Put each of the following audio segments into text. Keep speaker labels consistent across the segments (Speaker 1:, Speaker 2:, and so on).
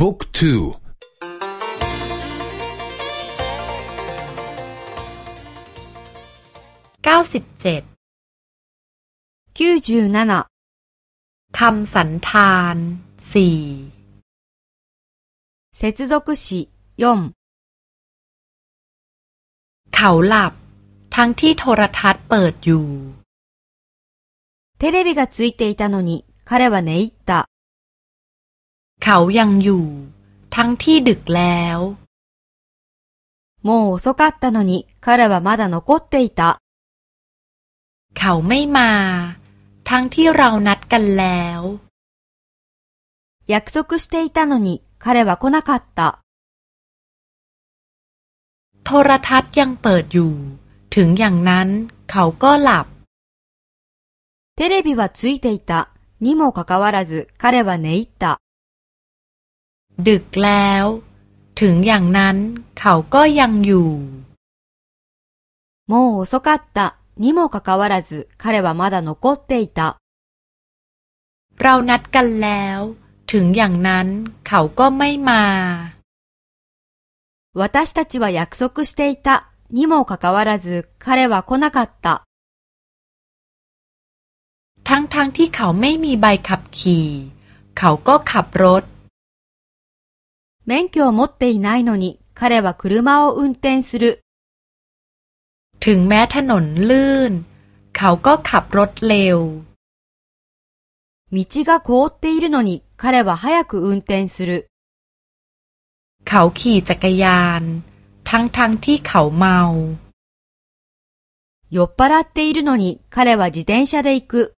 Speaker 1: บุ๊กทู
Speaker 2: เก้าสิบเจ็ดคำสันธานสี่
Speaker 3: 接続詞4
Speaker 2: เขาหลับ ทั้งที่โทรทัศน์เปิดอยู่
Speaker 3: テレビがついていたのに彼は寝入った。
Speaker 2: เขายังอยู่ ทั้งที่ดึกแล้ว
Speaker 3: もう遅かったのに彼はまだ残っていた。
Speaker 2: เขาไม่มา ทั้งที่เรานัดกันแล้ว
Speaker 3: 約束していたのに彼は来なかった。
Speaker 2: โทรทัศน์ยังเปิดอยู่ ถึงอย่างนั้น เขาก็หลับ
Speaker 3: テレビはついていたにもかかわらず彼は寝入った。
Speaker 2: ดึกแล้ว ถึงอย่างนั้น เขาก็ยังอยู่
Speaker 3: もう遅かったにもかかわらず彼はまだ残っていた。
Speaker 2: เรานัดกันแล้ว ถึงอย่างนั้น เขาก็ไม่มา
Speaker 3: 私たちは約束していたにもかかわらず彼は来なかった。
Speaker 2: ทั้งๆทที่เขาไม่มีใบขับขี่ เขาก็ขับรถ
Speaker 3: 免許を持っていないのに彼は車を運転する
Speaker 2: ถึงแม้ถนนลื่น เขาก็ขับรถเร็ว
Speaker 3: 道が凍っているのに彼は早く運転する
Speaker 2: เขาขี่จักรยาน ทั้งๆทที่เขาเมา
Speaker 3: 酔っ払っているのに彼は自転車で行く。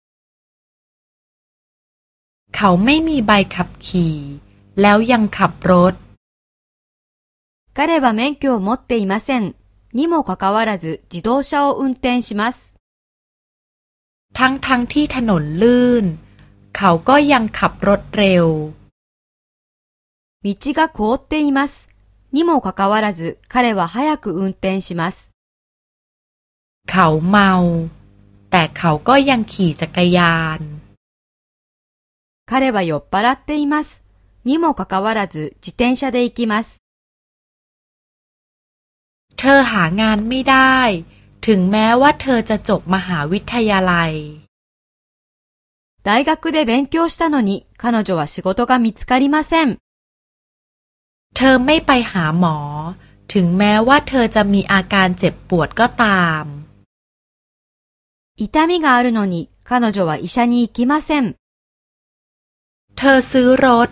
Speaker 2: เขาไม่มีใบขับขี่ แล้วยังขับรถ
Speaker 3: 彼は免許を持っていません。にもかかわらず自動車を運転します。
Speaker 2: ทั้งทั้งที่ถนนลื่น เขาก็ยังขับรถเร็ว
Speaker 3: 道が凍っています。にもかかわらず彼は早く運転します。
Speaker 2: เขาเมา แต่เขาก็ยังขี่จักรยาน
Speaker 3: 彼は酔っ払っています。 にもかかわらず自転車で行きます。
Speaker 2: เธอหางานไม่ได้ ถึงแม้ว่าเธอจะจบมหาวิทยาลัย
Speaker 3: 大学で勉強したのに彼女は仕事が見つかりません。
Speaker 2: เธอไม่ไปหาหมอ ถึงแม้ว่าเธอจะมีอาการเจ็บปวดก็ตาม
Speaker 3: 痛みがあるのに彼女は医者に行きません。
Speaker 2: เธอซื้อรถ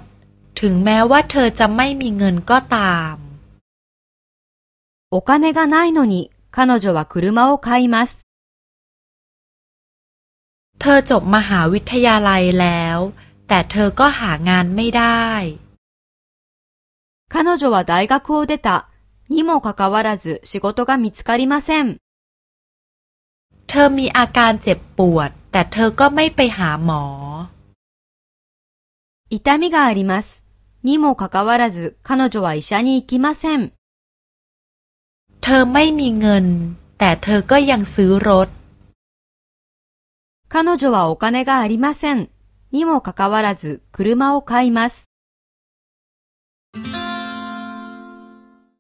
Speaker 2: ถึงแม้ว่าเธอจะไม่มีเงินก็ตาม
Speaker 3: お金がないのに彼女は車を買います
Speaker 2: เธอจบมหาวิทยาลัยแล้ว แต่เธอก็หางานไม่ได้
Speaker 3: 彼女は大学を出たにもかかわらず仕事が見つかりません
Speaker 2: เธอมีอาการเจ็บปวด แต่เธอก็ไม่ไปหาหมอ
Speaker 3: 痛みがあります。 にもかかわらず彼女は医者に行きません。
Speaker 2: เธอไม่มีเงิน แต่เธอก็ยังซื้อรถ
Speaker 3: 彼女はお金がありません。にもかかわらず車を買います。